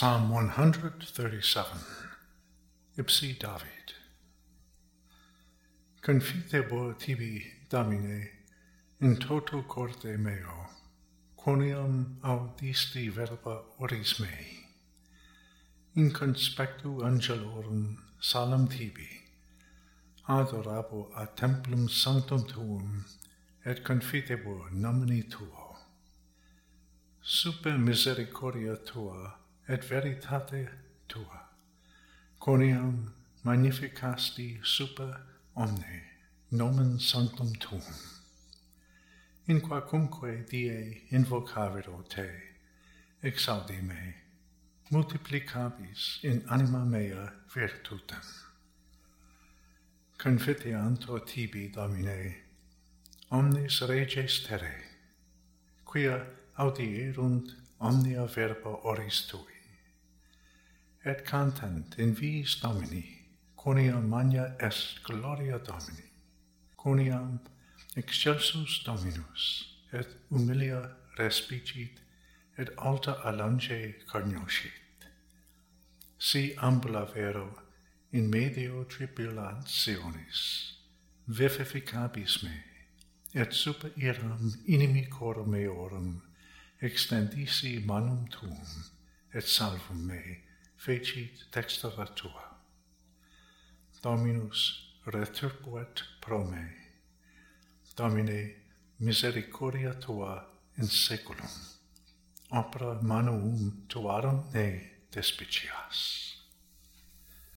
Psalm 137 Ipsi David Confitebo tibi, Domine, in toto corte meo, quoniam audisti verba oris mei. In conspectu angelorum salam tibi, adorabo a templum sanctum tuum, et confitebo nomini tuo. Super misericordia tua, et veritate tua, coniam magnificasti super omne nomen sanctum tuum. In quacumque die invocavero te, exaudi me, multiplicabis in anima mea virtutem. Confiteanto tibi, Domine, omnes reges terre, quia audierunt omnia verba oris tui et cantant in vis Domini, coniam magna est gloria Domini, coniam excelsus Dominus, et humilia respicit, et alta alange cognoscit. Si ambula vero in medio tribulationis, vivificabis me, et super iram inimicorum meorum, extendisi manum tuum, et salvum me, fecit textata tua. Dominus returpuet pro me. Domine misericordia tua in seculum. Opera manuum tuarum ne despicias.